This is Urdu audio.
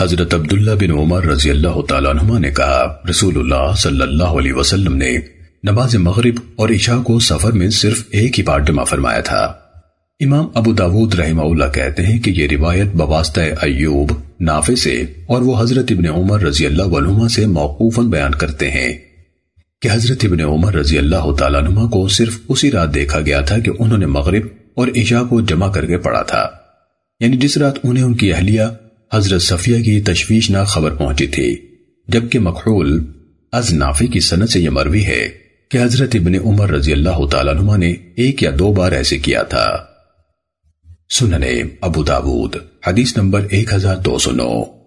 حضرت عبداللہ بن عمر رضی اللہ تعالیٰ عنہ نے کہا رسول اللہ صلی اللہ علیہ وسلم نے نماز مغرب اور عشاء کو سفر میں صرف ایک ہی بار جمع فرمایا تھا۔ امام ابو داود رحمہ اللہ کہتے ہیں کہ یہ روایت بواسطہ ایوب نافع سے اور وہ حضرت ابن عمر رضی اللہ عنہما سے موقوفاً بیان کرتے ہیں کہ حضرت ابن عمر رضی اللہ تعالیٰ عنہ کو صرف اسی رات دیکھا گیا تھا کہ انہوں نے مغرب اور عشاء کو جمع کر کے پڑھا تھا۔ یعنی جس رات انہیں ان کی اہلیہ حضرت صفیہ کی تشویشناک خبر پہنچی تھی، جبکہ مقحول از نافی کی سنت سے یہ مروی ہے کہ حضرت ابن عمر رضی اللہ تعالیٰ عنہ نے ایک یا دو بار ایسے کیا تھا۔ سننے ابو داود، حدیث نمبر 1209